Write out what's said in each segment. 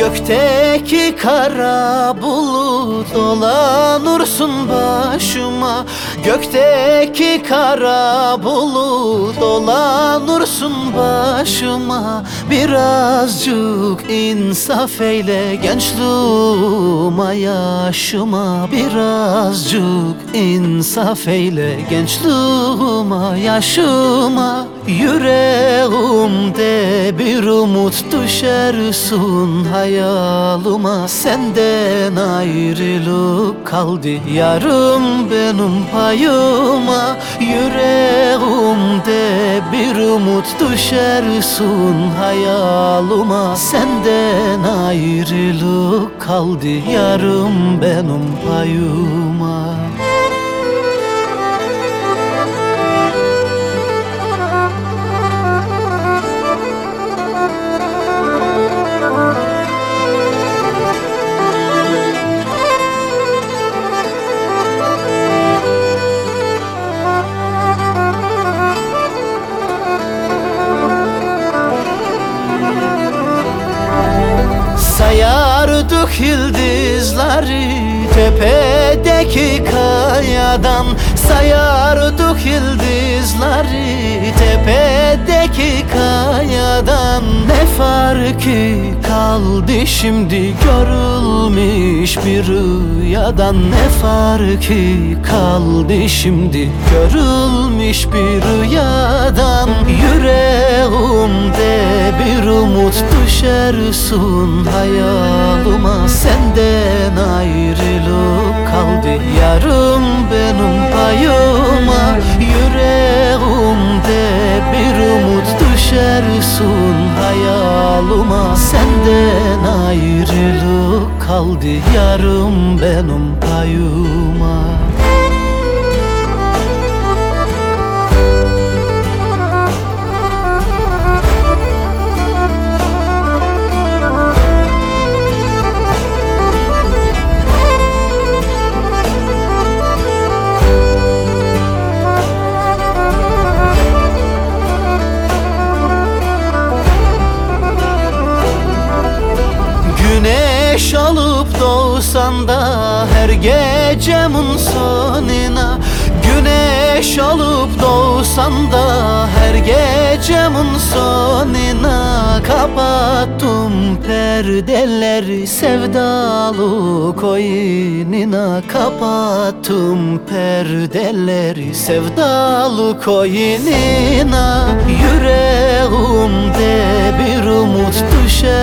Gökteki kara bulut dolanırsın başıma. Gökteki kara bulut dolanırsın başıma. Birazcık insaf eyle gençliğime yaşıma. Birazcık insaf eyle gençliğime yaşıma. Yüreğimde bir umut düşersin hayalıma Senden ayrılık kaldı. Yarım benim payıma Yüreğimde bir umut düşersin hayalıma. Senden ayrılık kaldı. Yarım benim payıma Sayardık yıldızları tepedeki kayadan Sayardık yıldızları tepedeki kayadan. Ne farkı kaldı şimdi görülmüş bir rüyadan? Ne farkı kaldı şimdi görülmüş bir rüyadan umut düşersin hayalıma. Senden ayrılık kaldı yarım benim payıma. Yüreğimde bir umut düşersin hayalıma. Senden ayrılık kaldı yarım benim payıma doğsan da her gecemin sonuna Güneş alıp doğsan da her gecemin sonuna Kapattım perdeleri sevdalı koyununa Kapattım perdeleri sevdalı koyununa Yüreğimde bir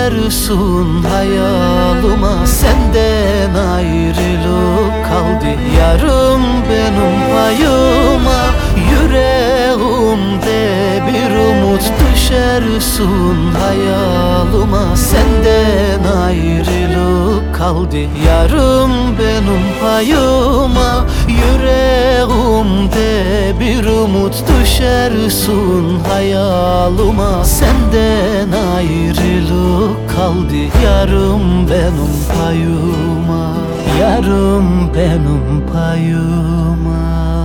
düşersin hayalıma Senden ayrılık kaldı. Yarım benim payıma Yüreğimde bir umut. Düşersin hayalıma Senden ayrılık kaldı. Yarım benim payıma Yüreğimde bir umut düşersin hayalıma. Senden ayrılık kaldı yarım benim payıma. Yarım benim payıma